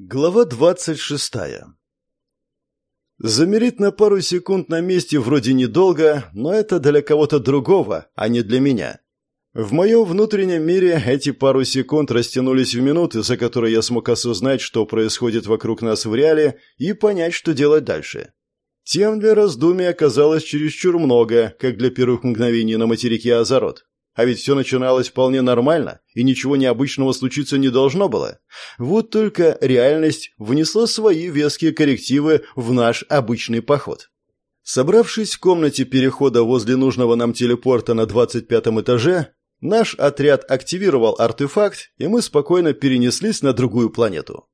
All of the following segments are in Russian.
Глава двадцать шестая Замереть на пару секунд на месте вроде недолго, но это для кого-то другого, а не для меня. В моем внутреннем мире эти пару секунд растянулись в минуты, за которые я смог осознать, что происходит вокруг нас в реале, и понять, что делать дальше. Тем для раздумий оказалось чересчур много, как для первых мгновений на материке Азарот. А ведь все начиналось вполне нормально, и ничего необычного случиться не должно было. Вот только реальность внесла свои веские коррективы в наш обычный поход. Собравшись в комнате перехода возле нужного нам телепорта на 25 этаже, наш отряд активировал артефакт, и мы спокойно перенеслись на другую планету.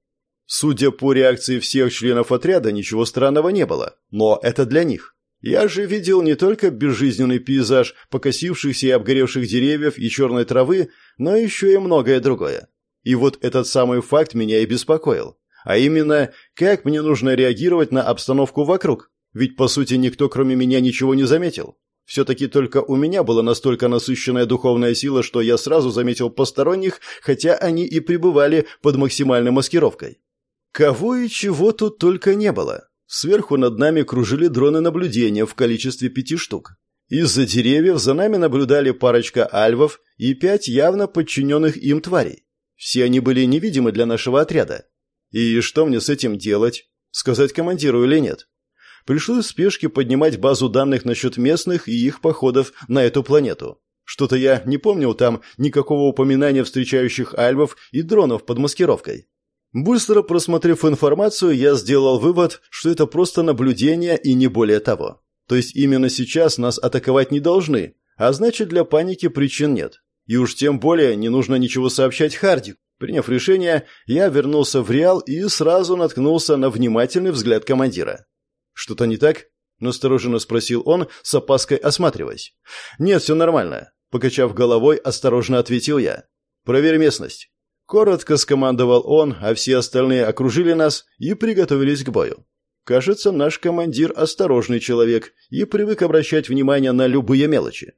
Судя по реакции всех членов отряда, ничего странного не было, но это для них. Я же видел не только безжизненный пейзаж покосившихся и обгоревших деревьев и черной травы, но еще и многое другое. И вот этот самый факт меня и беспокоил. А именно, как мне нужно реагировать на обстановку вокруг? Ведь, по сути, никто кроме меня ничего не заметил. Все-таки только у меня была настолько насыщенная духовная сила, что я сразу заметил посторонних, хотя они и пребывали под максимальной маскировкой. Кого и чего тут только не было. Сверху над нами кружили дроны наблюдения в количестве пяти штук. Из-за деревьев за нами наблюдали парочка альвов и пять явно подчиненных им тварей. Все они были невидимы для нашего отряда. И что мне с этим делать? Сказать командиру или нет? Пришлось в спешке поднимать базу данных насчет местных и их походов на эту планету. Что-то я не помнил там никакого упоминания встречающих альвов и дронов под маскировкой. Быстро просмотрев информацию, я сделал вывод, что это просто наблюдение и не более того. То есть именно сейчас нас атаковать не должны, а значит для паники причин нет. И уж тем более не нужно ничего сообщать Харди. Приняв решение, я вернулся в Реал и сразу наткнулся на внимательный взгляд командира. «Что-то не так?» – настороженно спросил он, с опаской осматриваясь. «Нет, все нормально», – покачав головой, осторожно ответил я. «Проверь местность». Коротко скомандовал он, а все остальные окружили нас и приготовились к бою. Кажется, наш командир осторожный человек и привык обращать внимание на любые мелочи.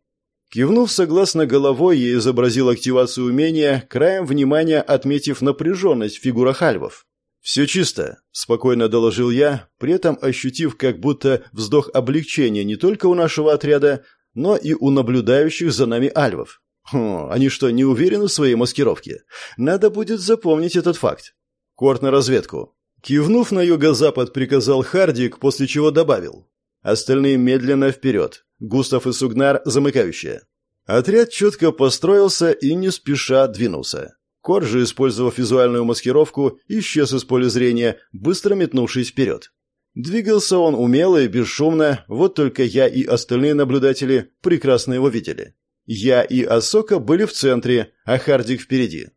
Кивнув согласно головой, я изобразил активацию умения, краем внимания отметив напряженность в фигурах альвов. «Все чисто», – спокойно доложил я, при этом ощутив как будто вздох облегчения не только у нашего отряда, но и у наблюдающих за нами альвов. Хм, они что, не уверены в своей маскировке? Надо будет запомнить этот факт. Корт на разведку. Кивнув на юго-запад, приказал Хардик, после чего добавил. Остальные медленно вперед. Густав и Сугнар замыкающие. Отряд четко построился и не спеша двинулся. Кор же, использовав визуальную маскировку, исчез из поля зрения, быстро метнувшись вперед. Двигался он умело и бесшумно, вот только я и остальные наблюдатели прекрасно его видели. Я и Асока были в центре, а Хардик впереди.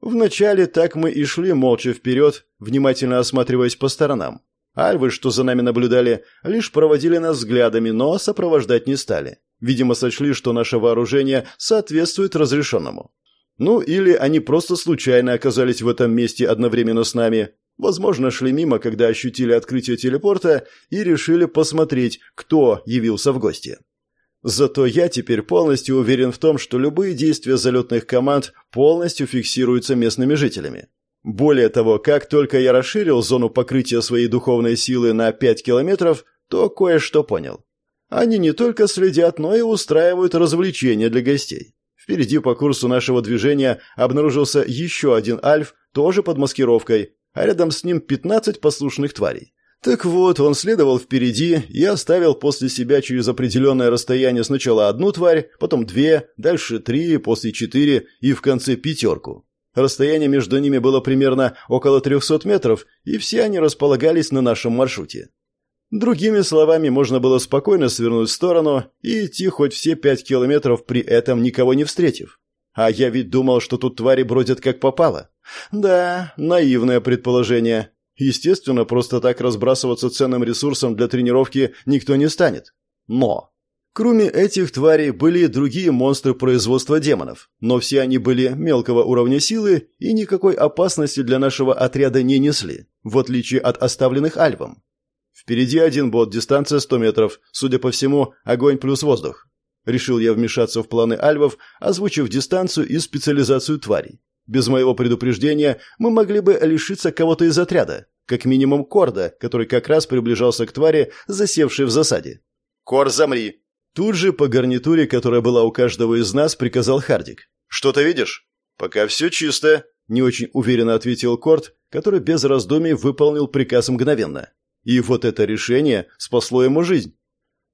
Вначале так мы и шли молча вперед, внимательно осматриваясь по сторонам. Альвы, что за нами наблюдали, лишь проводили нас взглядами, но сопровождать не стали. Видимо, сочли, что наше вооружение соответствует разрешенному. Ну, или они просто случайно оказались в этом месте одновременно с нами. Возможно, шли мимо, когда ощутили открытие телепорта и решили посмотреть, кто явился в гости. Зато я теперь полностью уверен в том, что любые действия залетных команд полностью фиксируются местными жителями. Более того, как только я расширил зону покрытия своей духовной силы на 5 километров, то кое-что понял. Они не только следят, но и устраивают развлечения для гостей. Впереди по курсу нашего движения обнаружился еще один альф, тоже под маскировкой, а рядом с ним 15 послушных тварей. Так вот, он следовал впереди и оставил после себя через определенное расстояние сначала одну тварь, потом две, дальше три, после четыре и в конце пятерку. Расстояние между ними было примерно около 300 метров, и все они располагались на нашем маршруте. Другими словами, можно было спокойно свернуть в сторону и идти хоть все пять километров, при этом никого не встретив. А я ведь думал, что тут твари бродят как попало. Да, наивное предположение. Естественно, просто так разбрасываться ценным ресурсом для тренировки никто не станет. Но Кроме этих тварей были и другие монстры производства демонов, но все они были мелкого уровня силы и никакой опасности для нашего отряда не несли, в отличие от оставленных альвом. Впереди один бот, дистанция 100 метров, судя по всему, огонь плюс воздух. Решил я вмешаться в планы альвов, озвучив дистанцию и специализацию тварей. Без моего предупреждения мы могли бы лишиться кого-то из отряда, как минимум Корда, который как раз приближался к твари, засевшей в засаде. «Кор, замри!» Тут же по гарнитуре, которая была у каждого из нас, приказал Хардик. «Что-то видишь?» «Пока все чисто», — не очень уверенно ответил Корт, который без раздумий выполнил приказ мгновенно. И вот это решение спасло ему жизнь.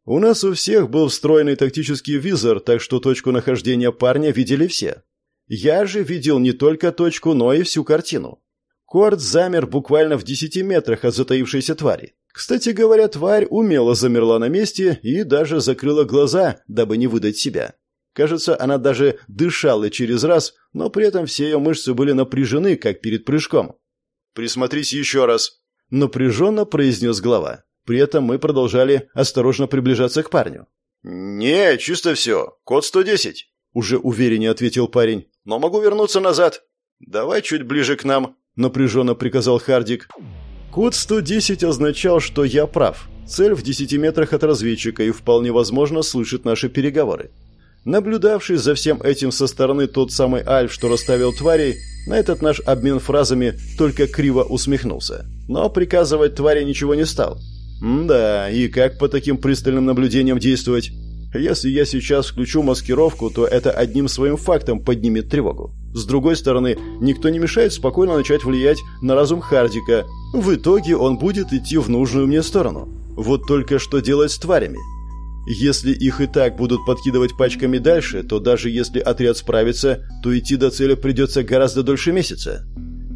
У нас у всех был встроенный тактический визор, так что точку нахождения парня видели все. Я же видел не только точку, но и всю картину. Корт замер буквально в десяти метрах от затаившейся твари. Кстати говоря, тварь умело замерла на месте и даже закрыла глаза, дабы не выдать себя. Кажется, она даже дышала через раз, но при этом все ее мышцы были напряжены, как перед прыжком. «Присмотрись еще раз», — напряженно произнес глава. При этом мы продолжали осторожно приближаться к парню. «Не, чисто все. Код 110», — уже увереннее ответил парень. «Но могу вернуться назад». «Давай чуть ближе к нам», — напряженно приказал Хардик. Код 110 означал, что я прав. Цель в 10 метрах от разведчика и вполне возможно слышит наши переговоры. Наблюдавший за всем этим со стороны тот самый Альф, что расставил тварей, на этот наш обмен фразами только криво усмехнулся. Но приказывать твари ничего не стал. М да, и как по таким пристальным наблюдениям действовать? Если я сейчас включу маскировку, то это одним своим фактом поднимет тревогу. С другой стороны, никто не мешает спокойно начать влиять на разум Хардика. В итоге он будет идти в нужную мне сторону. Вот только что делать с тварями? Если их и так будут подкидывать пачками дальше, то даже если отряд справится, то идти до цели придется гораздо дольше месяца.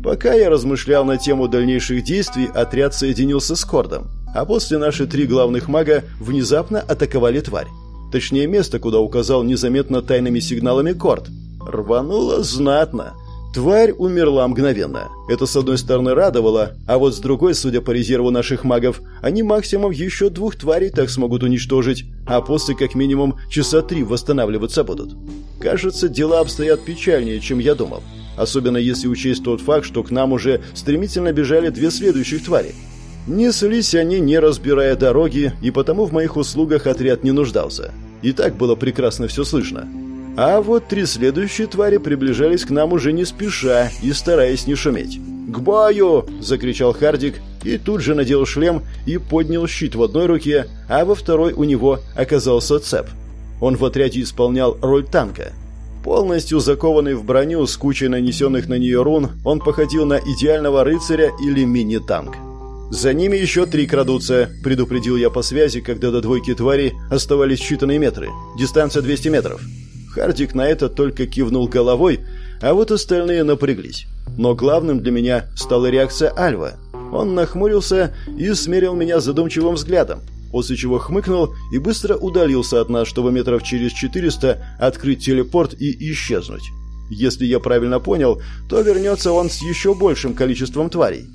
Пока я размышлял на тему дальнейших действий, отряд соединился с Кордом, а после наши три главных мага внезапно атаковали тварь. Точнее, место, куда указал незаметно тайными сигналами Корд. Рвануло знатно. Тварь умерла мгновенно. Это, с одной стороны, радовало, а вот с другой, судя по резерву наших магов, они максимум еще двух тварей так смогут уничтожить, а после как минимум часа три восстанавливаться будут. Кажется, дела обстоят печальнее, чем я думал. Особенно если учесть тот факт, что к нам уже стремительно бежали две следующих твари. Неслись они, не разбирая дороги, и потому в моих услугах отряд не нуждался. И так было прекрасно все слышно. А вот три следующие твари приближались к нам уже не спеша и стараясь не шуметь. «К бою!» – закричал Хардик и тут же надел шлем и поднял щит в одной руке, а во второй у него оказался цеп. Он в отряде исполнял роль танка. Полностью закованный в броню с кучей нанесенных на нее рун, он походил на идеального рыцаря или мини-танк. «За ними еще три крадутся», – предупредил я по связи, когда до двойки тварей оставались считанные метры. «Дистанция 200 метров». Хардик на это только кивнул головой, а вот остальные напряглись. Но главным для меня стала реакция Альва. Он нахмурился и смерил меня задумчивым взглядом, после чего хмыкнул и быстро удалился от нас, чтобы метров через 400 открыть телепорт и исчезнуть. Если я правильно понял, то вернется он с еще большим количеством тварей.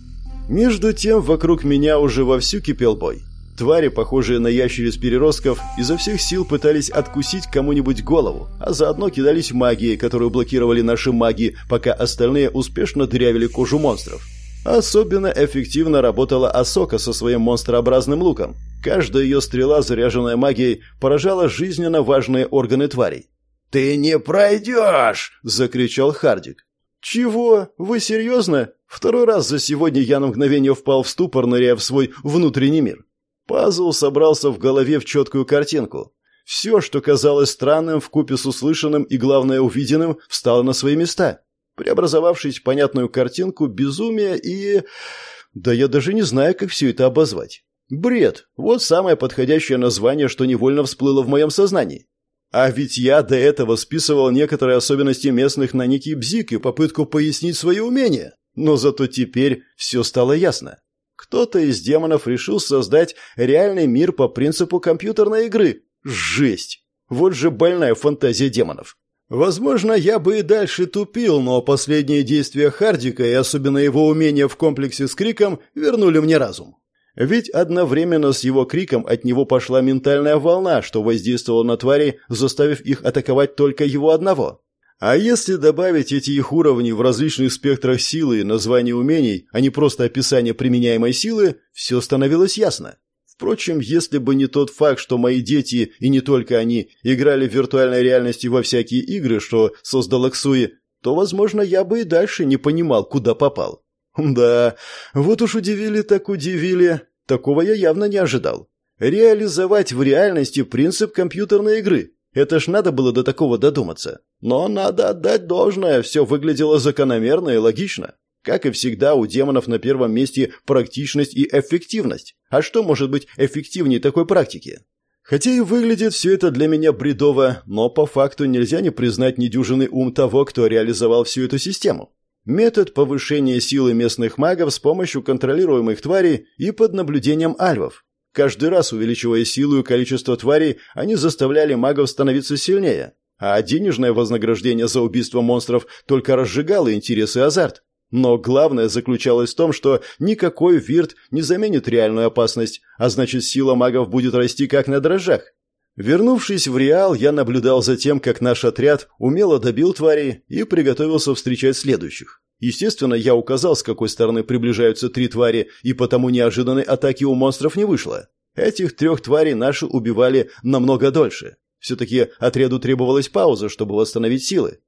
Между тем, вокруг меня уже вовсю кипел бой. Твари, похожие на ящериц-переростков, изо всех сил пытались откусить кому-нибудь голову, а заодно кидались магией, которую блокировали наши маги, пока остальные успешно дырявили кожу монстров. Особенно эффективно работала Асока со своим монстрообразным луком. Каждая ее стрела, заряженная магией, поражала жизненно важные органы тварей. «Ты не пройдешь!» – закричал Хардик. «Чего? Вы серьезно? Второй раз за сегодня я на мгновение впал в ступор, ныряя в свой внутренний мир. Пазл собрался в голове в четкую картинку. Все, что казалось странным в купе с услышанным и, главное, увиденным, встало на свои места, преобразовавшись в понятную картинку безумия и... Да я даже не знаю, как все это обозвать. Бред. Вот самое подходящее название, что невольно всплыло в моем сознании. А ведь я до этого списывал некоторые особенности местных на некий бзик и попытку пояснить свои умения. Но зато теперь все стало ясно. Кто-то из демонов решил создать реальный мир по принципу компьютерной игры. Жесть! Вот же больная фантазия демонов. Возможно, я бы и дальше тупил, но последние действия Хардика и особенно его умения в комплексе с криком вернули мне разум. Ведь одновременно с его криком от него пошла ментальная волна, что воздействовала на твари, заставив их атаковать только его одного. А если добавить эти их уровни в различных спектрах силы и названий умений, а не просто описание применяемой силы, все становилось ясно. Впрочем, если бы не тот факт, что мои дети, и не только они, играли в виртуальной реальности во всякие игры, что создала Ксуи, то, возможно, я бы и дальше не понимал, куда попал. Да, вот уж удивили так удивили. Такого я явно не ожидал. Реализовать в реальности принцип компьютерной игры. Это ж надо было до такого додуматься. Но надо отдать должное, все выглядело закономерно и логично. Как и всегда, у демонов на первом месте практичность и эффективность. А что может быть эффективнее такой практики? Хотя и выглядит все это для меня бредово, но по факту нельзя не признать недюжинный ум того, кто реализовал всю эту систему. Метод повышения силы местных магов с помощью контролируемых тварей и под наблюдением альвов. Каждый раз увеличивая силу и количество тварей, они заставляли магов становиться сильнее, а денежное вознаграждение за убийство монстров только разжигало интерес и азарт. Но главное заключалось в том, что никакой вирт не заменит реальную опасность, а значит сила магов будет расти как на дрожжах. Вернувшись в Реал, я наблюдал за тем, как наш отряд умело добил твари и приготовился встречать следующих. Естественно, я указал, с какой стороны приближаются три твари, и потому неожиданной атаки у монстров не вышло. Этих трех тварей наши убивали намного дольше. Все-таки отряду требовалась пауза, чтобы восстановить силы.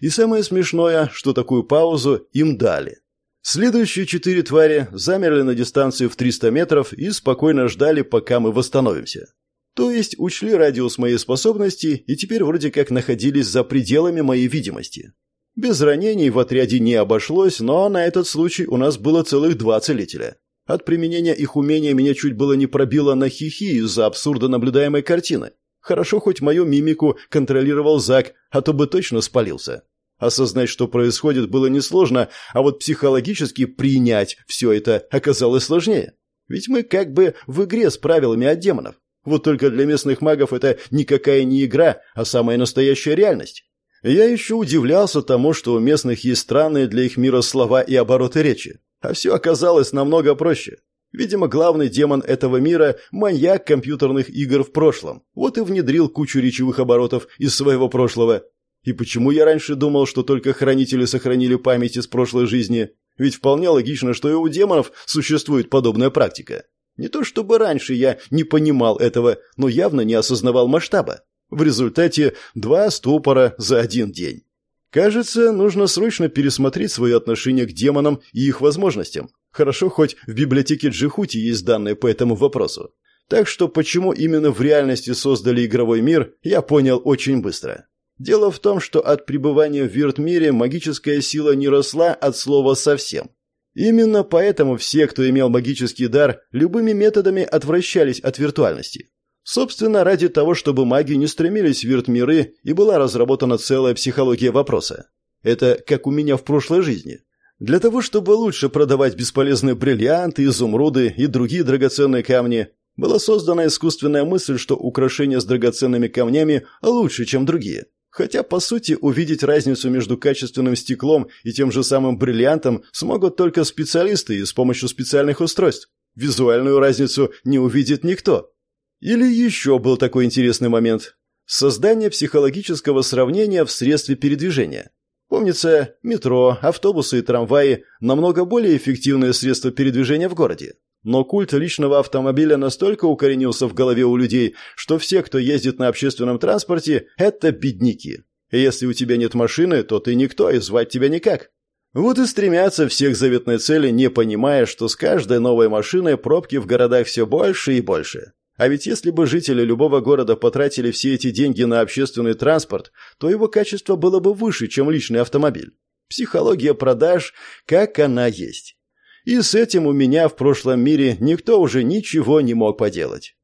И самое смешное, что такую паузу им дали. Следующие четыре твари замерли на дистанции в 300 метров и спокойно ждали, пока мы восстановимся. То есть учли радиус моей способности и теперь вроде как находились за пределами моей видимости. Без ранений в отряде не обошлось, но на этот случай у нас было целых два целителя. От применения их умения меня чуть было не пробило на хихи из-за абсурда наблюдаемой картины. Хорошо, хоть мою мимику контролировал Зак, а то бы точно спалился. Осознать, что происходит, было несложно, а вот психологически принять все это оказалось сложнее. Ведь мы как бы в игре с правилами от демонов. Вот только для местных магов это никакая не игра, а самая настоящая реальность. Я еще удивлялся тому, что у местных есть странные для их мира слова и обороты речи. А все оказалось намного проще. Видимо, главный демон этого мира – маньяк компьютерных игр в прошлом. Вот и внедрил кучу речевых оборотов из своего прошлого. И почему я раньше думал, что только хранители сохранили память из прошлой жизни? Ведь вполне логично, что и у демонов существует подобная практика. Не то чтобы раньше я не понимал этого, но явно не осознавал масштаба. В результате два ступора за один день. Кажется, нужно срочно пересмотреть свое отношение к демонам и их возможностям. Хорошо, хоть в библиотеке Джихути есть данные по этому вопросу. Так что почему именно в реальности создали игровой мир, я понял очень быстро. Дело в том, что от пребывания в вирт-мире магическая сила не росла от слова совсем. Именно поэтому все, кто имел магический дар, любыми методами отвращались от виртуальности. Собственно, ради того, чтобы маги не стремились в вирт-миры, и была разработана целая психология вопроса. Это как у меня в прошлой жизни. Для того, чтобы лучше продавать бесполезные бриллианты, изумруды и другие драгоценные камни, была создана искусственная мысль, что украшения с драгоценными камнями лучше, чем другие. Хотя, по сути, увидеть разницу между качественным стеклом и тем же самым бриллиантом смогут только специалисты и с помощью специальных устройств. Визуальную разницу не увидит никто. Или еще был такой интересный момент. Создание психологического сравнения в средстве передвижения. Помнится, метро, автобусы и трамваи – намного более эффективные средства передвижения в городе. Но культ личного автомобиля настолько укоренился в голове у людей, что все, кто ездит на общественном транспорте – это бедняки. Если у тебя нет машины, то ты никто, и звать тебя никак. Вот и стремятся всех заветной цели, не понимая, что с каждой новой машиной пробки в городах все больше и больше. А ведь если бы жители любого города потратили все эти деньги на общественный транспорт, то его качество было бы выше, чем личный автомобиль. Психология продаж, как она есть. И с этим у меня в прошлом мире никто уже ничего не мог поделать.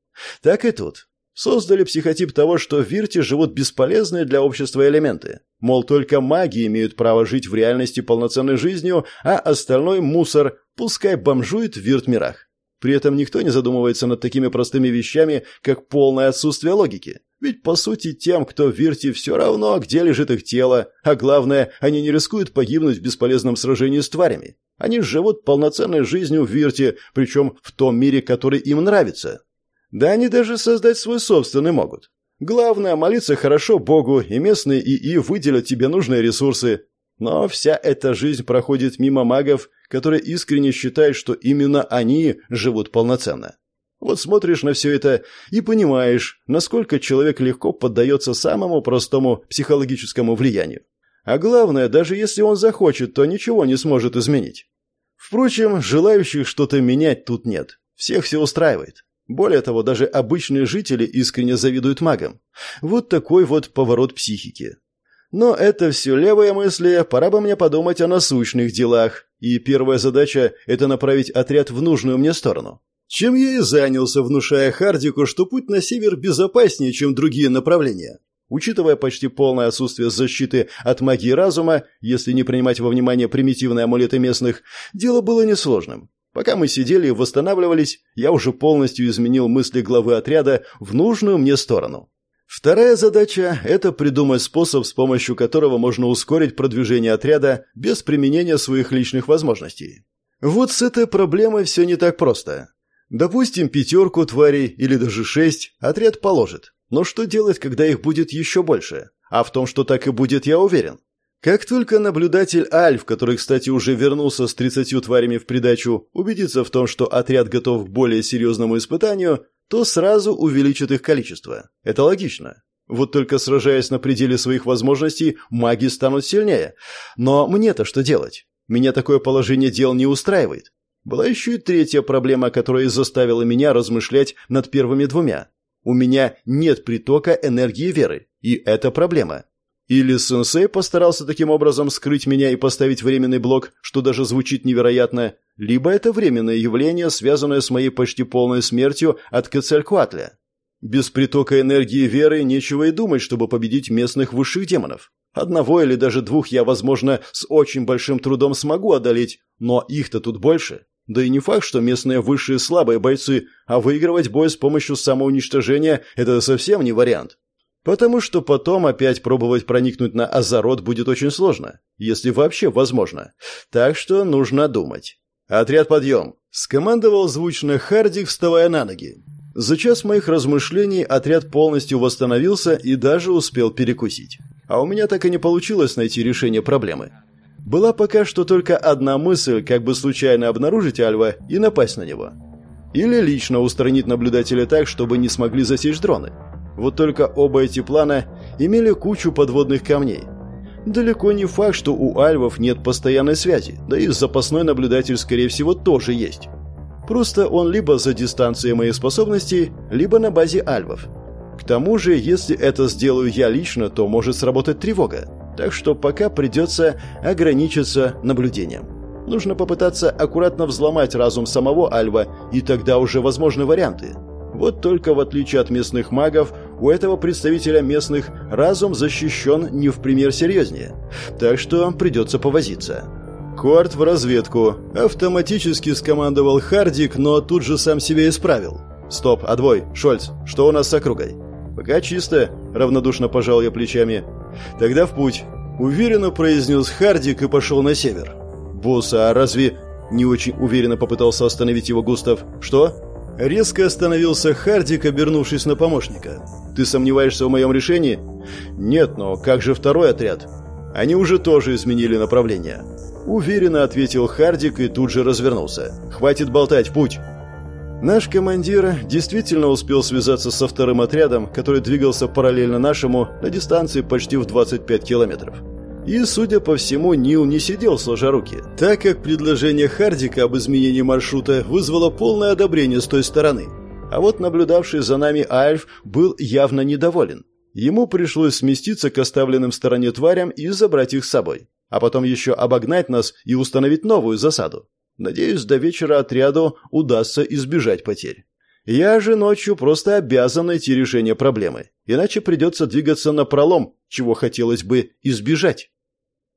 Так и тут. Создали психотип того, что в Вирте живут бесполезные для общества элементы. Мол, только маги имеют право жить в реальности полноценной жизнью, а остальной мусор пускай бомжует в Вирт-мирах. При этом никто не задумывается над такими простыми вещами, как полное отсутствие логики. Ведь, по сути, тем, кто в Вирте, все равно, где лежит их тело, а главное, они не рискуют погибнуть в бесполезном сражении с тварями. Они живут полноценной жизнью в Вирте, причем в том мире, который им нравится. Да они даже создать свой собственный могут. Главное, молиться хорошо Богу, и местные ИИ выделят тебе нужные ресурсы. Но вся эта жизнь проходит мимо магов, которые искренне считают, что именно они живут полноценно. Вот смотришь на все это и понимаешь, насколько человек легко поддается самому простому психологическому влиянию. А главное, даже если он захочет, то ничего не сможет изменить. Впрочем, желающих что-то менять тут нет. Всех все устраивает. Более того, даже обычные жители искренне завидуют магам. Вот такой вот поворот психики. Но это все левые мысли, пора бы мне подумать о насущных делах. И первая задача – это направить отряд в нужную мне сторону. Чем я и занялся, внушая Хардику, что путь на север безопаснее, чем другие направления. Учитывая почти полное отсутствие защиты от магии разума, если не принимать во внимание примитивные амулеты местных, дело было несложным. Пока мы сидели и восстанавливались, я уже полностью изменил мысли главы отряда в нужную мне сторону. Вторая задача – это придумать способ, с помощью которого можно ускорить продвижение отряда без применения своих личных возможностей. Вот с этой проблемой все не так просто. Допустим, пятерку тварей или даже шесть отряд положит. Но что делать, когда их будет еще больше? А в том, что так и будет, я уверен. Как только наблюдатель Альф, который, кстати, уже вернулся с 30 тварями в придачу, убедится в том, что отряд готов к более серьезному испытанию, то сразу увеличит их количество. Это логично. Вот только сражаясь на пределе своих возможностей, маги станут сильнее. Но мне-то что делать? Меня такое положение дел не устраивает. Была еще и третья проблема, которая заставила меня размышлять над первыми двумя. У меня нет притока энергии веры, и это проблема. Или сенсей постарался таким образом скрыть меня и поставить временный блок, что даже звучит невероятно, либо это временное явление, связанное с моей почти полной смертью от Кецалькуатля. Без притока энергии веры нечего и думать, чтобы победить местных высших демонов. Одного или даже двух я, возможно, с очень большим трудом смогу одолеть, но их-то тут больше. Да и не факт, что местные высшие слабые бойцы, а выигрывать бой с помощью самоуничтожения – это совсем не вариант. Потому что потом опять пробовать проникнуть на Азарот будет очень сложно, если вообще возможно. Так что нужно думать. «Отряд, подъем!» – скомандовал звучно Хардик, вставая на ноги. За час моих размышлений отряд полностью восстановился и даже успел перекусить. А у меня так и не получилось найти решение проблемы. Была пока что только одна мысль, как бы случайно обнаружить Альва и напасть на него. Или лично устранить наблюдателя так, чтобы не смогли засечь дроны. Вот только оба эти плана имели кучу подводных камней – Далеко не факт, что у альвов нет постоянной связи, да и запасной наблюдатель, скорее всего, тоже есть. Просто он либо за дистанцией моих способностей, либо на базе альвов. К тому же, если это сделаю я лично, то может сработать тревога. Так что пока придется ограничиться наблюдением. Нужно попытаться аккуратно взломать разум самого Альва, и тогда уже возможны варианты. Вот только в отличие от местных магов, у этого представителя местных разум защищен не в пример серьезнее. Так что придется повозиться. Корт в разведку. Автоматически скомандовал Хардик, но тут же сам себя исправил. «Стоп, отбой. Шольц, что у нас с округой?» «Пока чисто», — равнодушно пожал я плечами. «Тогда в путь», — уверенно произнес Хардик и пошел на север. «Босс, а разве...» — не очень уверенно попытался остановить его Густав. «Что?» Резко остановился Хардик, обернувшись на помощника. «Ты сомневаешься в моем решении?» «Нет, но как же второй отряд?» «Они уже тоже изменили направление». Уверенно ответил Хардик и тут же развернулся. «Хватит болтать, путь!» Наш командир действительно успел связаться со вторым отрядом, который двигался параллельно нашему на дистанции почти в 25 километров. И, судя по всему, Нил не сидел сложа руки, так как предложение Хардика об изменении маршрута вызвало полное одобрение с той стороны. А вот наблюдавший за нами Альф был явно недоволен. Ему пришлось сместиться к оставленным в стороне тварям и забрать их с собой. А потом еще обогнать нас и установить новую засаду. Надеюсь, до вечера отряду удастся избежать потерь. Я же ночью просто обязан найти решение проблемы, иначе придется двигаться на пролом, чего хотелось бы избежать.